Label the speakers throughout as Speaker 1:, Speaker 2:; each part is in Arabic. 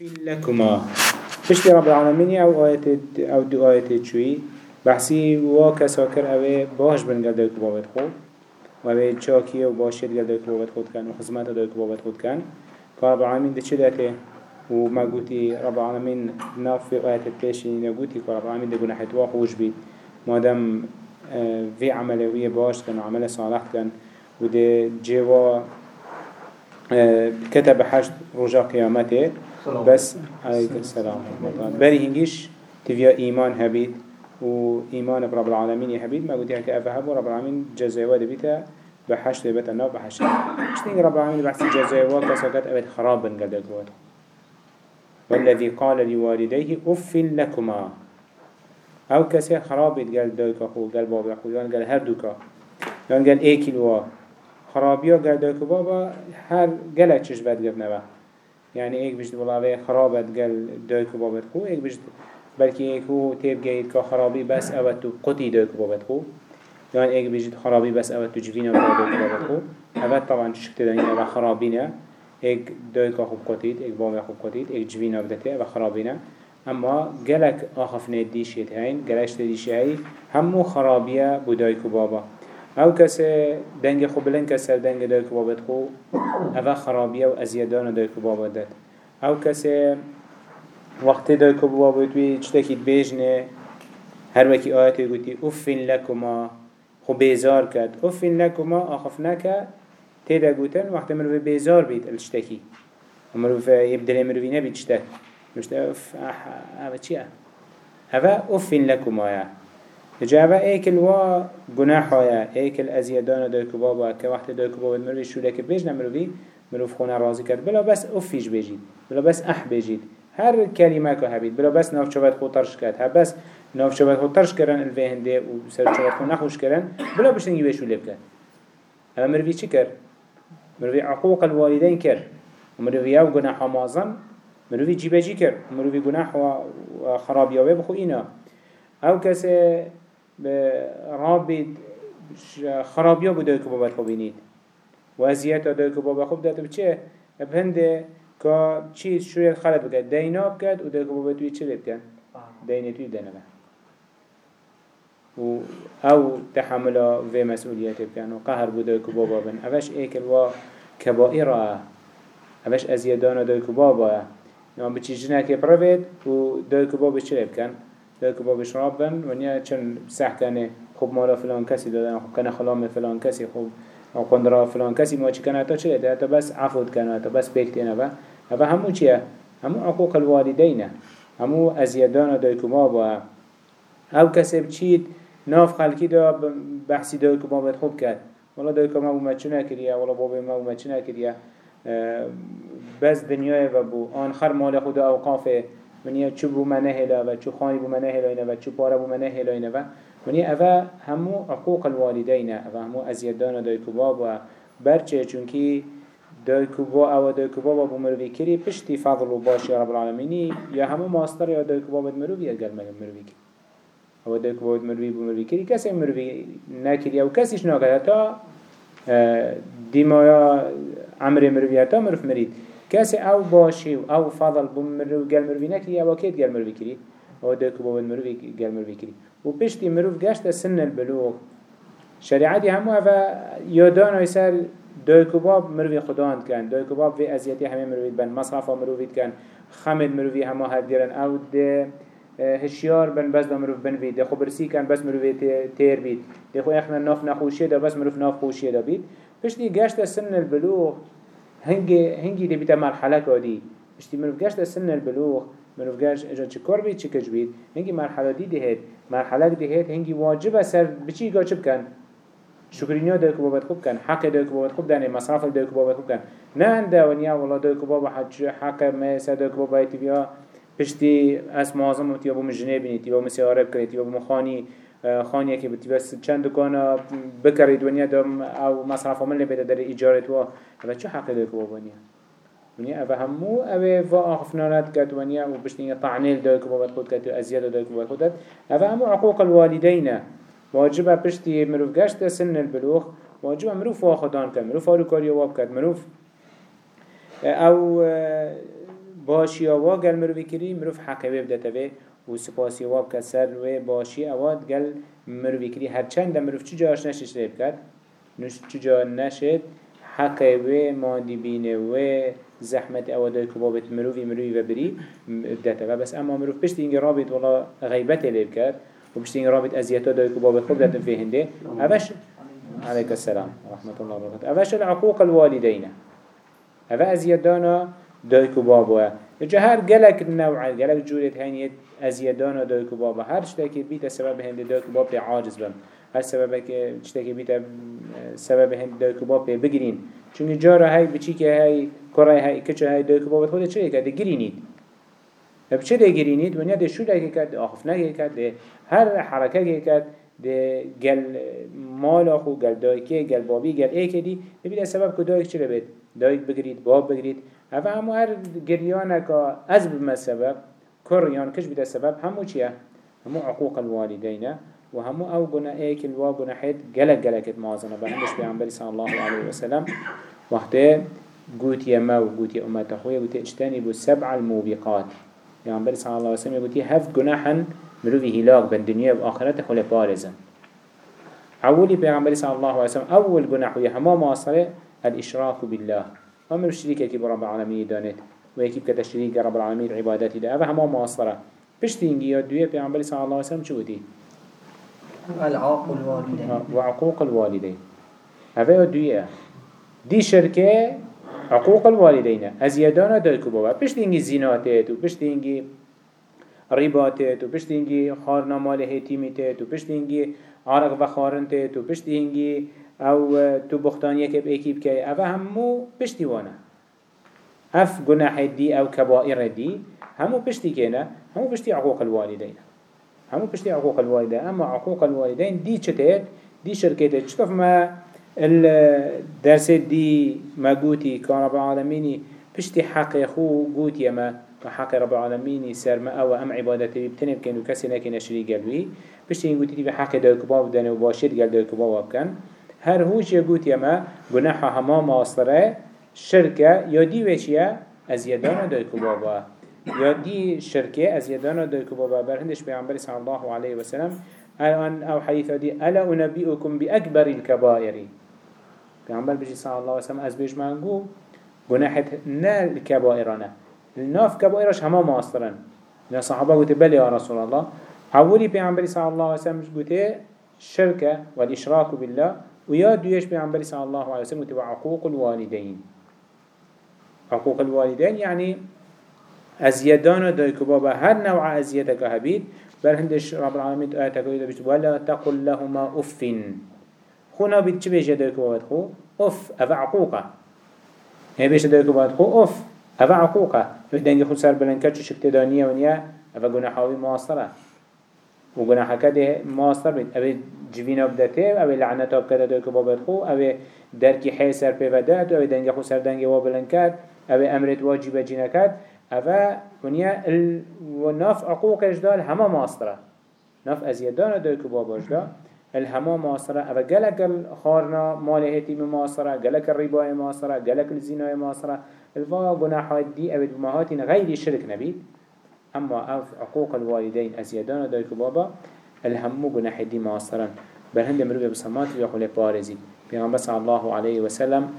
Speaker 1: لكما بشتي رب العالمين أو آيات أو دو آيات شوي بحسي واكا ساكر أوي باش بن قل دوك بابت خو وأوي تشاكي وباشيت قل دوك بابت خود كان وخزمات دوك بابت خود كان فرب العالمين ده چه داته وما قوتي رب العالمين ناف في التاشي نقوتي فرب العالمين ده قناح تواخوش بيت مادام في عمله ويه باش كان وعمله صالح كان وده جوا كتب حشد رجا قيامته بس عليك السلام بري هنجيش تفيا إيمان هبيت و إيمان برب العالمين هبيت ما قلت لك أفهم رب العالمين جزاء بيتا بحشت بيتا نو بحشت مش رب العالمين بحث جزاء وكسكت أبد خراب بن قدر والذي قال لوالديه أف لكما أو كسي خراب قال دوك أخو قال بابا أخو يعني قال هر دوكا يعني قال إيكي لوا. خرابيا قال دوك بابا هر قلت چش بد قبنا يعني ايك بجد والله خرابت قال دوك بابت خو ايك بجد ايك هو تيب جايد كا خرابي بس اوتو قطي دوك بابت خو يعني ايك بجد خرابي بس اوتو جفينا دوك بابت خو اوت طبعا شكت داني اوه خرابينا ايك دوك خو قطيت ايك بابا خو قطيت ايك جفينا بدته اوه خرابينا اما جلك آخفنا ديشيت هين جلش ديشي هاي همو خرابية بدايك بابا. أو کسی دنگ خو بلند کسی دنگ دای که بابت خو اوه خرابیه و ازیدان دای که بابت داد أو کسی وقتی دای که بابت بی چتکید بیجنه هر وکی آیتی گوتی افین لکما خو بیزار کرد افین لکما آخف نکه تیدا گوتن وقتی مروی بیزار بید الشتکی مروی یبدلی مروی نبید چتک مشتا اف اوه چیه اوه افین لکما جابا ايكل وا جناحايا ايكل ازيادان دوك بابا كوقت دوك بابا مروي شو لك بيج نمروي مروف خونا رازي كرد بلا بس افيش بيجيد بلا بس اح بيجيد هر كلمة كهبيد بلا بس ناف شبات خو طرش كرد ها بس ناف شبات خو طرش كرن الفهن دي وسر شبات خو نخوش كرن بلا بش نجي بيشو لبكن اما مروي چي كر مروي عقوق الوالدين كر ومروي يو جناح مازن مروي جيبه جي كر مروي جناح وخرابيا بخو اينا أو كسي رابد خرابيا بده که بابت خوب بینید و ازیت داده که بابت خوب داده. بچه بهنده که چی شوی خلط بکرد دینا بکرد و داده که بابت توی چه بکن دینه توی دنه و أو تحمل و مسئولیت بکن و قهر بوده که بابا بن. اوش ایکل و کبائره اوش ازیدان داده که بابا. نام بچی جنه که پروید و داده که بابا چه بکن که بابش رابن و نیا چون سح کنه. خوب مالا فلان کسی دادن خوب کنه خلام فلان کسی خوب قندرا فلان کسی ما چی کنه؟ تا چه؟ ده تا بس عفوت کنه تا بس بکتینه و و همو چیه؟ همو عقوق الوالدینه همو ازیدان دای کما با او کسی بچید ناف خلکی دا بحثی دای کما باید خوب کرد. ولی دای کما بو مچونه کریه ولی بابا ما بو مچونه کریه بس دنیای و بو آن خر مال خود اوقافه. منیا چو بو منه هلا و چو خانی بو منه هلا و چو پارا بو منه هلا و منیا اوه همو حقوق الوالدین اوه همو ازیدان دای کباب و برچه چونکی دای کبا أو دای کباب بو مروی کری پشتی فضل و باشی رب العالمینی یا همو ماستر یا دای کباب مروی اگر مروی کری. أو دای کباب مروی بو کری کسی مروی نکری أو کسیش ناکره تا دیمایا عمر مروی تا مروف مرید. کسی أو باشی و أو فضل بو مرو گل مروی نکری أو کید گل مروی کری؟ أو که با مروی گل مروی کری. و پشتی مروف گشت سن البلوغ شریعتی همو اوه یادان های سر دوی کباب مروی خداند کن. دوی کباب وی ازیتی همه مروی بن. مصرف مروی کن. خمد مروی همه هر دیرن. أو ده هشیار بن. بس دا مروف بن بید. خو برسی کن. بس مروف تیر بید. ده خو اخنا ناف نخوشیه دا. بس مروف ناف خوشیه دا بید. پشتی گشت سن البلوغ هنگی هنگی دی بیتا مرحله کادی اشتی منو گشت سن البلوغ منو گشت اجا چه کار بید کج بید هنگی مرحله دی دهید. مرحله دی دهید هنگی واجب سر بچی گا چه بکن. شکرینیا دای که بابت خوب کن. حق دای که بابت خوب دنه مصرف دای که بابت خوب کن. نه انده ونیا والله دای که بابا حق میسه دای که بابا ایتی بیا پشتی از معظم و تیابو مجنه بینی تیابو مسیاره بکنی تیابو مخانی خانیه که بتی بس چند دکان بکرید ونیا دم أو مصرف عمل بده در ایجارت و و چه حق داره که ونیا ونیا أو همو أو و آخفنانات کد ونیا و بشتین طعنیل داره که بابت خود کد و ازیاد داره که بابت خود کد أو همو عقوق الوالدین. واجب پشتی مروف گشت سن البلوغ. واجب مروف واخدان کد مروف آرو کاری واب کد مروف. أو باشی آوا گل مروفی کری مروف حقه بدته به و سپاسی واب که سر و باشی اواد گل مروفی کری هرچند مروف چجا آش نشش ریب کرد؟ نش چجا نشد حقه و ماندی بینه و زحمت اوادای کبابت مروفی مروفی و بری بدته و بس. اما مروف پشت اینگه رابط والا غیبت لیب کرد و پشت اینگه رابط ازیتا دای کبابت خوب دتن فیهنده اوش عليك السلام ورحمة الله وبركاته أفش العقوق الوالدين أفا أزيدانا دایکو بابا. یا هر گلک نوع گلک جوریت هنیت ازیدان و دایکو بابا. هر چطکی بیت سبب هند دایکو بابا باب عاجز بم. هر سبب که چطکی بیت سبب هند دایکو بابا باب بگیرین. چون جارا هی بچی که هی کره هی کچه هی دایکو بابا خود چه کرده گرینید اب چه ده گرینید ونیا ده شو ده کرد ده آخف نگه کرد ده هر حرکه که کرد ده گل مالا خو گل دایکه گل بابی گل ای که دی ببینید سبب که دایک چه بید دایک بگرید باب بگرید اما همو هر گریانه که از بما سبب کر یان کش بده سبب همو چیه همو عقوق الوالدینه و همو أو گناه ایک الوا گناه حید گلک گلکت مازنه به همش بیانبری صلی الله علیه وسلم. وقتی قوتي ما وقوتي أمة أخويا قوتي اجتنبوا سبع الموبقات. يعني بل صلى الله عليه وسلم قوتي هفت جناحا مروفي هلاك بين دنيا وآخرته خلي بارزا أولي بيغمبري صلى الله عليه وسلم أول جناح ويا هما معاصرة الإشراك بالله. أمر الشريك كي رب العالمين دانت ويكيب كتشريك رب العالمين عبادتي ده. أفا هما معاصرة بشتينجي يا دوية بيغمبري صلى الله عليه وسلم شو دي
Speaker 2: العاق الوالدين
Speaker 1: وعقوق الوالدين. أفا دوية؟ دي شركة عقوق الوالدين. أزيادانا دايكو بابا بشتينجي زيناتات وبشتينجي رباتت و پشت اینگی خارنا مال هیتیمی تت و پشت اینگی عرق و خارن تت و پشت اینگی أو تو بختانیه که بیکیب که أو همو پشتی وانه. اف گناح دی أو کبائر دی همو پشتی که نه همو پشتی عقوق الوالدین. همو پشتی عقوق الوالدين اما عقوق الوالدين دي چتت دي شركتت چطف ما الدرس دي ما قوتي كان رب العالمين پشتی حق خو قوتي ما. وحق رب العالمين سر ما أو أم عبادته بتنب كانوا كسي لكن أشري قلبي بشتي يقولي بحق دو كباب دانه وباشر قل دو كباب بكن هر هوش يقول يما جناح هما ماصرة شركة يدي وشيا أزيدان دو كبابا يدي شركة أزيدان دو كبابا برهندش بيعنبري صلى الله عليه وسلم الآن أو حديث دي ألا أنبئكم بأكبر الكبائر بيعنبر بجي صلى الله عليه وسلم أزبيج مانقو جناحة نال كبائرنا الناف كبائرش هما ماسترن لأن صحابة قلت بلي يا رسول الله أولي بيعنبري صلى الله عليه وسلم قلت الشركة والإشراك بالله ويا دويش بيعنبري صلى الله عليه وسلم قلت وعقوق الوالدين. عقوق الوالدين يعني أزيدان دايكو بابا هر نوع أزيدك هبيد بل هندش رب العالمين آياتك بيت ولا تقل لهما أف خونا بيت چه بيجي دايكو بابا أف أفا عقوقة. هي بيجي دايكو بابا خو؟ أف أفا عقوقة. دنگی خود سر بلند کرد چو شکت دانیه ونیا اوه گناحاوی ماستره. و گناحا کده ماستر بید اوه جوینا بدته اوه لعنتا بکده دوی که بابد خو اوه درکی حی سر پیودت اوه دنگی خود سر دنگی وا بلند کرد اوه امرت واجب جینا کرد اوه ونیا ناف عقوقش دال همه ماستره. ناف ازیدان دوی که باباش دال الهما ماصرة أبا جلك الخارنا مال هتيم ماصرة جلك الربا ماصرة جلك الزنا ماصرة الفا جناحات دي أبد بمهات غير الشرك نبي أما أف عقوق الوالدين أزيادان دايك بابا الهم جناح دي ماصرا بل هند مروي بسمات يقول بارزي بيغمبر صلى الله عليه وسلم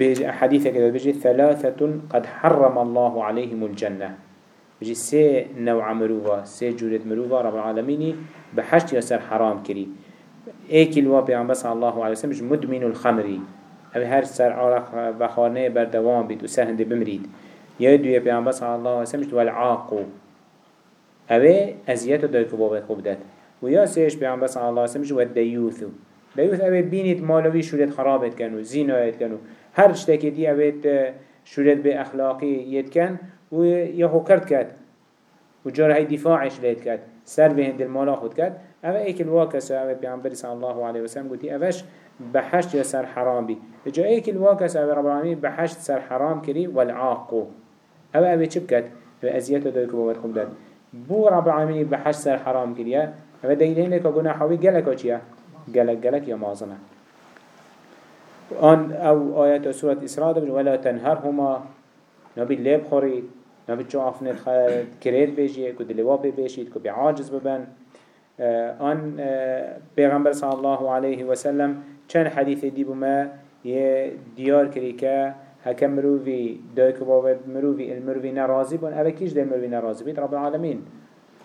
Speaker 1: بحديث كده بيجي ثلاثة قد حرم الله عليهم الجنة. بيجي سي نوع مروفا سي جورة مروفا رب العالمين بحشت يسر حرام كري. ايكي الوا بيغمبر صلى الله عليه وسلم مدمن الخمري أو هر سر عرق و خانه بردوام بید و سر هنده بمرید یا دوی پیامبر صلی الله علیه وسلم والعاقو اوه ازیت دای که بابت خوب داد و یا سیش پیامبر صلی الله علیه و دیوثو دیوث اوه بینید مالوی شورت خرابت کنو زینایت کنو هر شتکی دی اوه شورت به اخلاقی ید کن و یا کرد کرد و های دفاعش لید کرد سر به هند المالا خود کرد اوه ایک الواکس اوه پیامبر صلی الله علیه وسلم گوتی اوهش بحشت يا سر حرام بي جا ايك الواقع أو رب العالمين بحشت سر حرام كري والعاقو أو أو چه بكت أو ازياته دايكو بابت خوب داد بو رب العالمين بحشت سر حرام كري أو دليل هنك گناحوي گلك چيا گلك گلك يا مازنه آن أو آيات سورة إسراء ولا تنهرهما نبي لب خوري نبي چو افنت كريت بيجي كو دلوا بيشيد كو بعاجز ببن آه، آن آه، پیغمبر صلى الله عليه وسلم چند حديث دي بما يه ديار كري که هكا مروفي دايك بابا مروفي المروفي نرازي بون اوه كيش ده مروفي نرازي بيت رب العالمين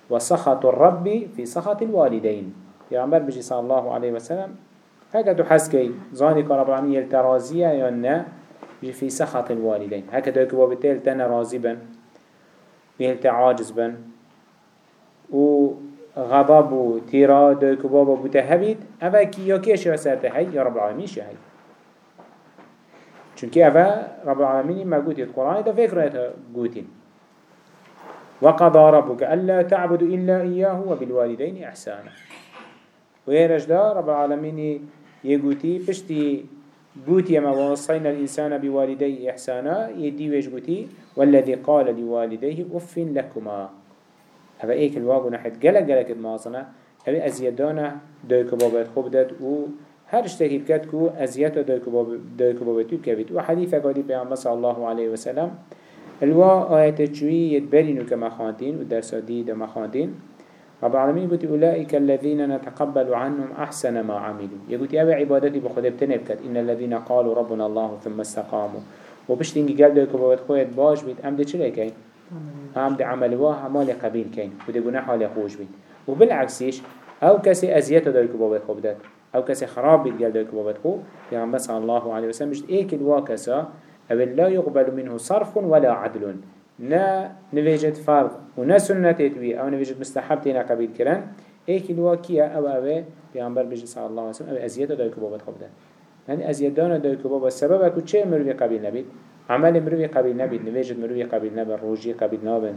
Speaker 1: وسخط الرب في سخط الوالدين پیغمبر بجي صلى الله عليه وسلم هكا تو حسكي ظاني كان رب العالمين يلترازية يا بجي في سخط الوالدين هكا دايك بابا تيل رازي بن يلت عاجز بن. و غضب و تيرا دايك بابا بتهبيت اوه كي يا كيش يا سرتهي يا رب العالمين شهي چونكي اوه رب العالمين ما قوتي القرآن ده فكرة قوتين وقضى ربك ألا تعبد إلا إياه وبالوالدين إحسانا. ويرج ده رب العالمين يقوتي بشتي قوتي ما وصينا الإنسان بوالديه إحسانا يدي ويش قوتي والذي قال لوالديه أف لكما. هذا ايك الواقع نحت قلق قلق الماصنة هذا أزيادانا دوك بابات خوب و هر اشتكي بكات كو ازيات دوك بابتو بكبت وحديثة قادي بيعمل صلى الله عليه وسلم الوا آيات تشوي يتبرينو كما خانتين ودرسات دي دما خانتين رب العالمين قلت أولئك الذين نتقبل عنهم أحسن ما عملوا. يقول أبا عبادتي بخده بتنبكت إن الذين قالوا ربنا الله ثم استقاموا. وبشتنجي قال دوك بابت خويت باش بيت أم دي چلي كين أم دي عملوا عمال قبيل كين ودي قناح على خوش بيت وبالعكسيش أو كسي أزيات دوك بابت خوبدت أو کسی خراب بید گل دوی که بابت خو پیغمبر صلی الله علیه وسلم بشت ایک الوا کسا أو لا يقبل منه صرف ولا عدل نا نویجت فرض و نا سنتت وی أو نویجت مستحب تینا قبیل کرن. ایک الوا کیا أو أو پیغمبر بشت صلی الله علیه وسلم أو ازیت دوی که بابت خو بدن يعني که بابت سبب اکو چه مروی قبیل نبید عمل نواجد مروي قبيل نبي روجي قبيل نابن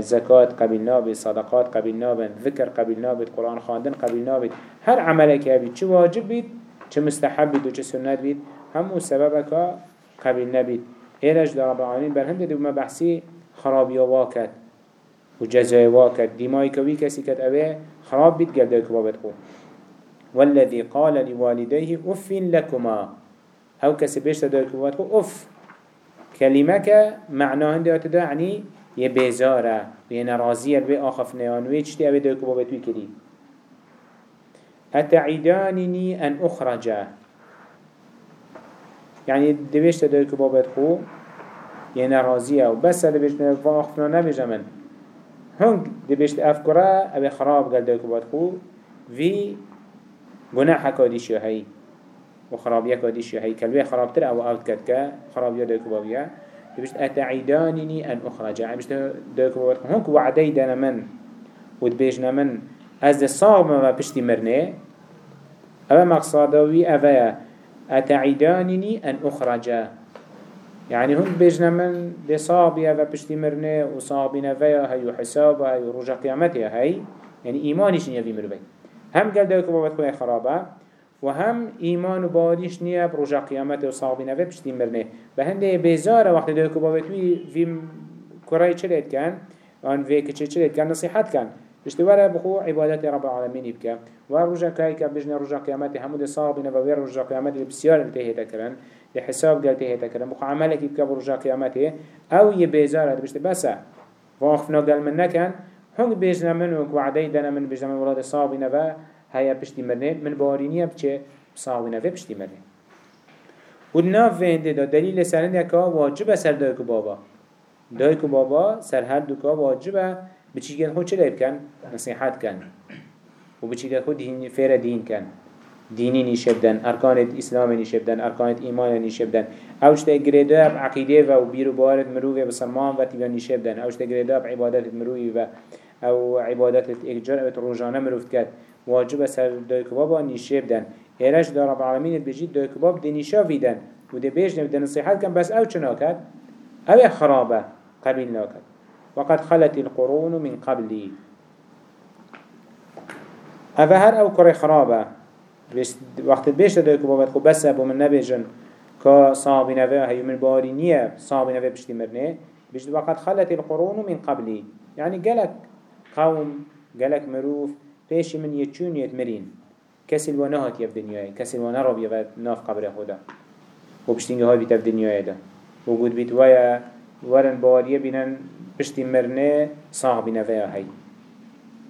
Speaker 1: زكاة قبيل نابي صدقات قبيل نابن ذكر قبيل نابي قرآن خاندن قبيل نابي هر عملك هبي چه واجب بيت؟ چه مستحب بيت و چه سنت بيت؟ همو سببك قبيل نبي. إيرج در رب العالمين برهم ده ما بحثي خرابي واكت و جزاي واكت دماغي كوي كسي كت أبي خراب بيت قل دوك بابت خو والذي قال لوالديه أف لكما أو كسي بيشت دوك بابت خو أف. كلمة معناه هنده اتدا يعني يبيزارة وينرازية بي آخف نيانوي چتي أبي دوكو بابتوي كري أتعيدانني أن أخرج يعني دويشت دوكو بابتخو ينرازية وبس دويشت آخفنا نبيجا من. هنگ دبشت أفكرا أبي خراب قال دوكو بابتخو في گناح كاديش هاي وخرابية كاديش هاي كلبه خرابتر أو أوت كدك خرابية دوكو بابيا بيشت أتعيدانني أن أخرج يعني بيشت دوكو بابيا هنك وعدي دانا من ودبيجنا من از الصاغ ما بشتي مرنه. أما مقصدوي أفيا أتعيدانني أن أخرج يعني هم بيجنا من بصابي أفا بشتي مرنه وصابنا فيا هاي حسابها هاي رجع قيامتها هاي يعني إيمانيش نيا في مربي هم قال دوكو بابا خوي خرابه. و هم ایمان و باوریش نیه بروژا قیامت و صحابی نوه پشتی مرنه به هنده بیزاره وقتی دوی که باوتوی وی کرای چلید کن؟ آن وی که چلید کن؟ نصیحت کن. پشتی بخو عبادت رب العالمین بکن و رجا که که بجنه رجا قیامت همود صحابی نوه وی رجا قیامت بسیار التهیتا کرن. لحساب قال تهيتا کرن. بخو عملك يبكى برجا قيامته أو يبيزاره بشت بس واقفنا قال من نكن هم بيجنا منك وعدي دنا من بيجنا من ولاد صحابي نوه. هيا پشتی مرنه من بارینیه بچه بساوینه و پشتی مرنه و ناف وینده دا دلیل سرنده که واجبه سر دایکو بابا. دایکو بابا سر هر دوکا واجبه بچی گن خود چه لیب کن؟ نصیحت کن و بچی گن خود دین فیر دین کن دینی نیشبدن ارکان اسلام نیشبدن ارکان ایمان نیشبدن اوشتا گریده اب عقیده و بیرو بارد مروی بسرمان و تیبان نیشبدن اوشتا گریده اب عبادت مروی و أو عبادت اجار روزانه مروفت کرد واجب سر دایکبابا نیشه بدن. ایرش دار رب العالمین بجید دایکباب دی نیشا ویدن. و دی بیش نبدن نصیحت کن بس أو چنا کد أو خرابه. قبیل ناکد. وقد خلت القرون من قبلی. أو هر أو کره خرابه. وقت بیش دایکبابت خو بس ابو من نبیجن. که صحابی نوه هیو من باری نیه. صحابی نوه بشتی مرنه. بجد وقد خلت القرون من قبلی. يعني قالك قوم قالك مروف پیش من یه چون یه مرین. کسی الوا نهات یه دنیای کسی الوا نراب یه ناف قبر خدا و بشتینگه های بیت دنیای ده و گود بیت ویا ورن باریه بینن پشتی مرنه صاغ بینه ویا هی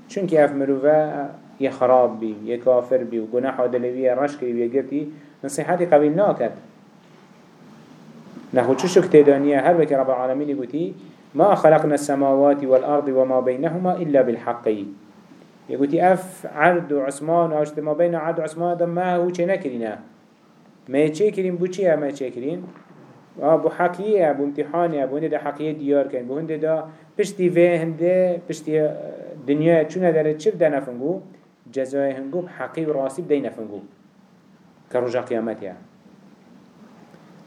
Speaker 1: چونکه اف مروفه یه خراب بی یه کافر بی و گناه عدلوی رش کری و گرتی نصیحتی قبیل ناکد نحو چشك تدانية هر بك رب العالمين يقولي ما خلقنا السماوات والأرض وما بينهما إلا بالحق. يقولي أف عرض عثمان أو ما بين عرض عثمان ما هو چه نكرنا ما چه كرين بو چه ما چه كرين بو حقیه بو امتحانه بو هنده دا حقیه دیار کن بو هنده دا پشتی وی هنده پشتی دنیا چونه داره چه بده نفنگو؟ جزای هنگو حقی و راستی بده نفنگو که رجا قیامت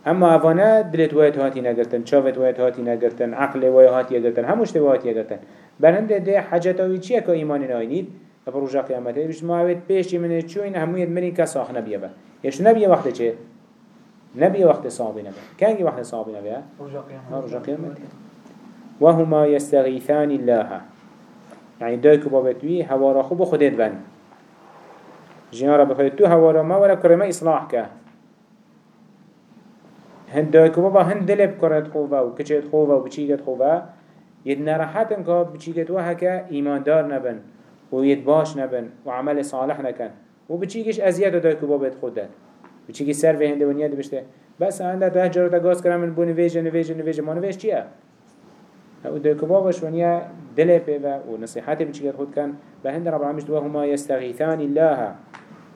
Speaker 1: اما اوانه دلت وایت هاتی نگرتن چاوت وایت هاتی نگرتن عقل وایت هاتی نگرتن هموشت وایت نگرتن. برهنده ده حجتاوی چیه که ایمان ناینید اب رجا قیامته بشت ما اوید پیشی منه چوین همویت منی که ساخ نبیه با یشت نبیه وقت چه؟ نبي وقت صعب نبي كان وقت صعب نبي رجع قيامة وهما يستغيثان الله يعني دايكو بابتوي هوارا خوب خودت بن. جنارا بخودت تو هوارا ما ولا كرما إصلاح كه هند دايكو بابا هند دلب كرت خوبا وكچت خوبا وبچيگت خوبا يد نراحتن كه بچيگت وهكا إيمان دار نبن ويد باش نبن وعمل صالح نكن وبچيگش أزياد دايكو بابت خودت. بچی که سر وهنده ونیا دی بشته بس عنده ده جارو گاز کرم من بو نویجه نویجه نویجه ما نویج چیه؟ أو ده کبابش ونیا دل پیوه و نصیحت بچی که خود کن به هند رب العالمین دو هما یستغیثان الله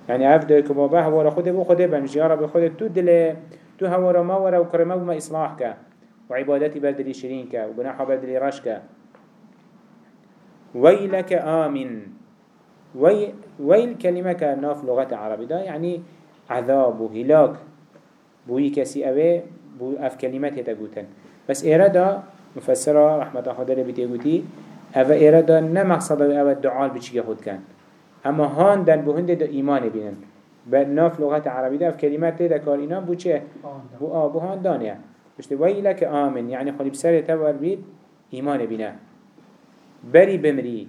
Speaker 1: يعني عف ده كبابه هو خود بو خود بنش يا رب خود تو دل تو هو ما ورا وكرمه وما إصلاح كا وعبادتي بدلي شرين كا وجناح بدلي رش كا ويلك آمن. وي ويل كلمة كناف لغة عربية ده يعني عذاب و هلاك. بوي كسي اوه بو أف كلمات هتا قوتن. بس ايرادا مفسرة رحمة الله داره بيتي قوتي اوه ايرادا نمقصد اوه الدعال بچي خود كان. أما هان دن بو هنده دا إيمان بينن. بناف لغة عربية ده أف كلمات اينا بو چه؟ بو آه بو هان دانيا بشت ويلك آمن يعني خلي بسر تور بيد ايمان بينا بري بمري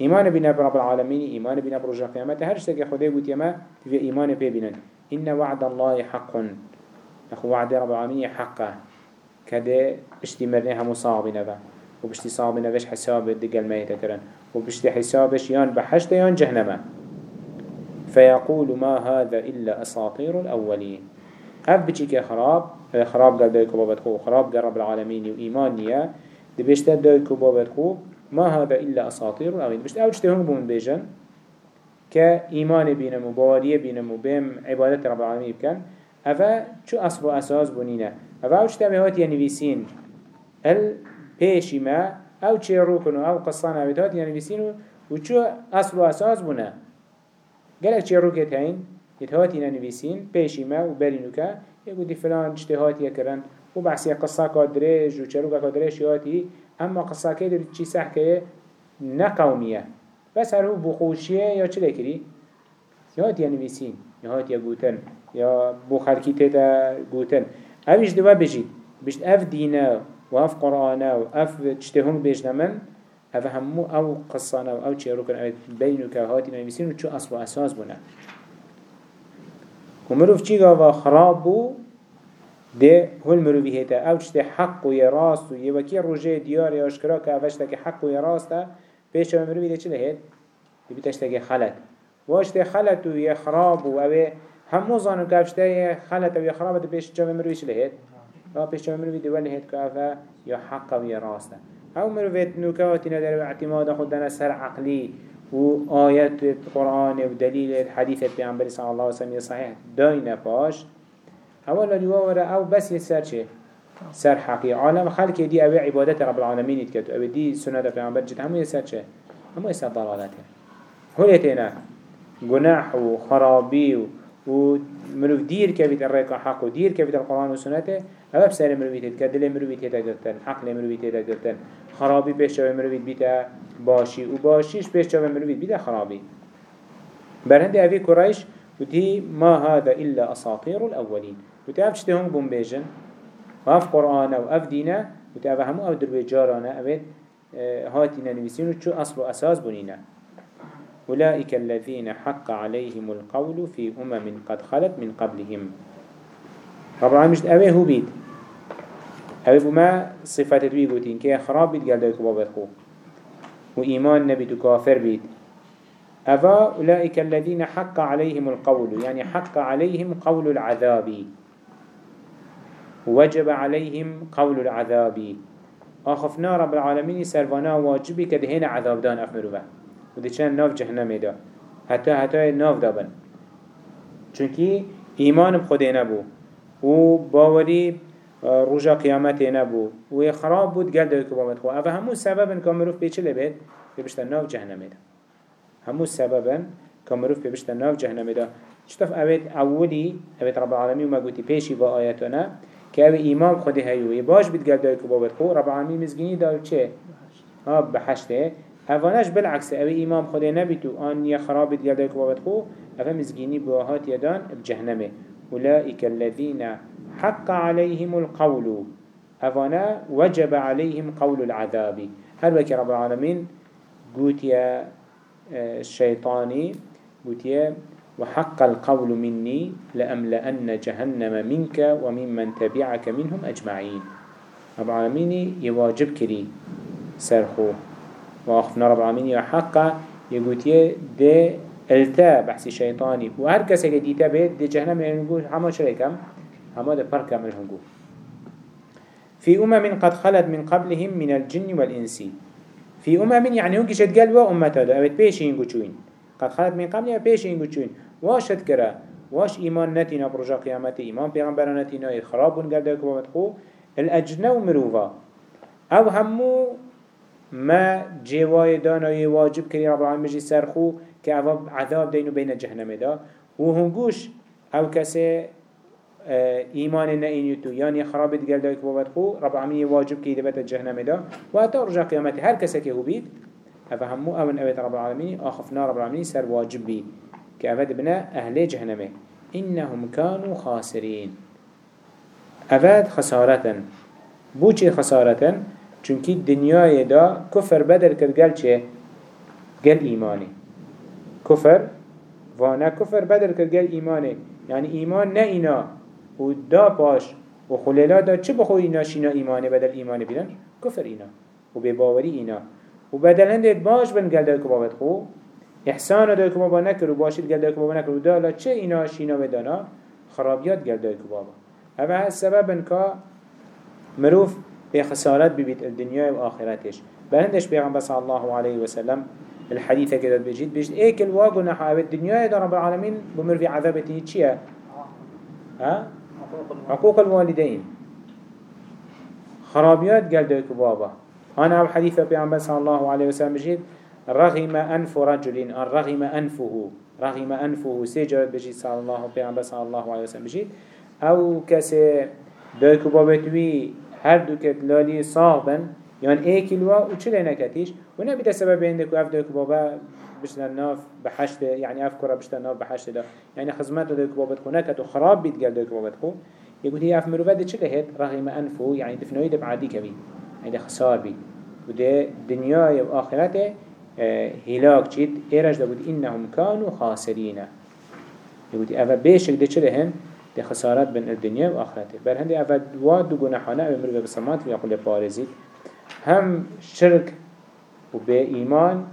Speaker 1: إيمان بنا برب العالمين إيمان بنا برجع قيامته هر شيء خدای بود يما في إيمان بي بنا إن وعد الله حق. أخو وعد رب العالمين حقه كده اشتي مرنه همو صعبنا با. وبشتي صعبنا بش حساب دقل ما يتكرن وبشتي حسابش يان بحشت يان جهنم. فيقول ما هذا إلا أساطير الأولين هف بچي خراب خراب قال دايكو بابت خراب قال رب العالمين وإيمان نيا دبشتر دايكو بابت ما هذا إلا أساطير الأولين بشت أول شتهم بون بيجن كإيمان بينمو باورية بينمو بهم عبادة رب العالمين بكن أفا شو أصل وأساس بنينا أفا أول شتهم هات ينفيسين هل بيشي ما أو چه روكنو أو قصانا بيتهات ينفيسين وشو أصل وأساس بنا قالك چه روكت هين يتهات ينفيسين بيشي ما وبرينو كا يقول دي فلان اجتهات يكرن وبعسي قصة كادريج وچروكا كادريج ياتي اما قصه که داری چی سح که قومیه بس هر هو بخوشیه یا چه کری یا هات یا نویسین یا گوتن یا بو خلکی تیتا گوتن. اویش دوا بجید بشت اف دینه و اف قرآنه و اف چتهم بیش نمن اف همو أو قصانه و أو بینو که هاتی نویسین و چو اصل و أساس بونه و مروف چی گاوا خراب بو ده هل مروی هیتا أو چه حق و یه راست و یه وکی روژه دیار یا اشکرا که اوش که حق و یه راسته پیش چه مروی ده چه لهید؟ ده بیتش تاگه خلط واش ده خلط و یه خراب و اوه همو زانو که اوش ده خلط و یه خراب ده پیش چه مروی چه لهید؟ و پیش چه مروی ده ولی هید که اوه یا حق و یه راسته أو مرویت نوکاتی نداره و اعتماد خود دانه سر عقلی و آیت قرآن و دلیل حدیث پیامبر صلی الله علیه و سلم صحیح. داینه پاش اولا لواورا أو بس يسر چه؟ سر حقي عالم خلق دي اوه عبادت رب العالمين يتكتو اوه دي سنة پیغمبر جد. همو يسر چه؟ همو يسر ضلالته هلتنا گناح و خرابي و مروف دير كفيت الرقا حق و دير كفيت القرآن و سنته. اوه بسر مروفيت يتكت دل مروفيت يتكتن عقل مروفيت خرابي پیش چاوه مروفيت بيتا باشي و باشيش پیش چاوه مروفيت بيتا خرابي برهند اوه كريش ودي ما هذا إلا أساطير الأولين وتعرف شتهم بوم بيجن وف قرآن و اف دينه وتعرف همو أو دروي جارانا اوه هاتينا نويسين وشو أصل أساس بنينا أولئك الذين حق عليهم القول في أمم قد خلت من قبلهم. العالمين مشت اوه هو بيت هاي بما صفات دوي قوتين كي خراب بيت قال دوك بابت خو وإيمان نبي كافر بيت أفا أولئك الذين حق عليهم القول يعني حق عليهم قول العذاب. وجب عليهم قول العذاب. آخفنا رب العالمين سروانا واجبي كدهين عذاب دان أفمرو به ودي چند ناف جهنم دا حتى حتى ناف دابن. چونكي إيمان بخده نبو و باوري رجا قيامت نبو و خراب بود قل دوی کبامت خو اوه همو سببن که مروف پیچه لبید ببشتن ناف جهنم دا همو سببن که مروف ببشتن ناف جهنم دا چطف اوید اولی اوید رب العالمین ما قوتي پیشی با آیاتنا که اوه ایمان خود هیوی باش بید قل دوی کبامت خو رب العالمین مزگینی دار چه؟ ها بحشته اوانش بالعكس اوه امام خود نبیتو آن یه خرابت قل دوی کبامت خو اوه مزگینی بواهات یدان بجهنمه أولئك الذين حق عليهم القول. أفانا وجب عليهم قول العذاب. هل بك رب العالمين؟ قوت يا آه، الشيطاني قوت يا وحق القول مني لأملأن جهنم منك وممن تبعك منهم أجمعين. رب العالمين يواجب كري سرخو. وأخفنا رب العالمين يحق يقول يا ده التا بحث شيطاني. وهر كسي ديتا بيت دي جهنم ينقول هما شريكم. هما ده فرق كامل هنقول في أمم قد خلت من قبلهم من الجن والإنس. في أمم يعني هنك شد قلبه أمته ده أبت بيش ينقوشوين قد خلت من قبلهم بيش ينقوشوين واشد كرا واش إيمان نتينا برجا قيامته إيمان بيغمبر نتينا خراب قلبه كبابت خو الأجنو مروفا أو همو ما جواي دانا يواجب كري رب العالمين مجي سرخو كأفا عذاب دينو بين جهنم دا وهنگوش أو كسي إيمان نئينيتو يعني خرابت قل دايك بابت خو رب العالمين واجب كي دبت جهنم دا. وحتى رجع قيامته هر كسي كي هو بيت أفا همو أول أبت رب العالمين آخفنا رب العالمين سر واجب بي كأفا بنا أهل جهنم إنهم كانوا خاسرين أفاد خسارة بوچه خسارة چونكي الدنيا دا كفر بدل كد قل چه؟ قل إيماني كفر وأنا كفر بدل كد قل إيماني يعني إيمان نا إنا و دا باش و خللا دا چه بخو إنا شنا إيماني بدل إيماني بلن كفر إنا و بباوري إنا و بدل هندت باش بن قل دا كبابت خو. إحسان دا كبابا نكر و باشد قل دا كبابا نكر و دا لا چه إنا شنا بدانا خرابيات قل دا كبابا هذا السبب انكا مروف بخسارات ببيت الدنيا وآخرتش بلندش بيغنبه صلى الله عليه وسلم الحديثة كده بجيت بجيت ايك الواقع نحا الدنيا دا رب العالمين بمر في عذابته چيا ها؟ حقوق الوالدين. خرابيات قال دوك بابا. أنا أبو حديثة بيغنبه صلى الله عليه وسلم بجيت رغم أنف رجل رغم أنفه رغم أنفه سيجرت بجيت صلى الله الله عليه وسلم بجيت أو كسي دوك بابا توي هر دو کت لالی صاغ بن یان ای کلوا و چه نکتیش و نبیده سبب اف دوک بابا بشتن ناف بحشت يعني اف كرة بشتن ناف بحشت دا يعني خزمات دوك بابت خو نكت خراب بيت قال دوك بابت خو يقول هي أف مروفات چه لهت رغم انفو يعني دفنوي دب عادي كبي. يعني خسار بي وده دنيا و آخرته هلاك چيت. ايرج دا بود إنهم كانوا خاسرين. يقول أفا بيشك ده چه لهن ده خسارات بين الدنيا وآخرته بل هندي أفد واد دو جناحانا أمر بسمات ويقول بارزي هم شرك وبي إيمان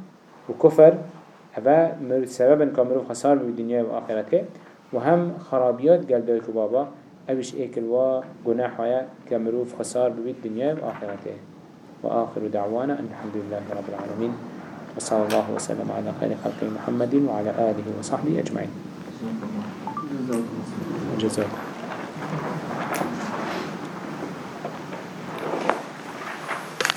Speaker 1: وكفر هذا سببا كامرو خسار بالدنيا وآخرته وهم خرابيات قال دوك بابا أبش إيكل وا جناحايا كامرو خسار بالدنيا وآخرته وآخر دعوانا أن الحمد لله رب العالمين. وصلى الله وسلم على خير خلق محمد وعلى آله وصحبه أجمعين. جزاكم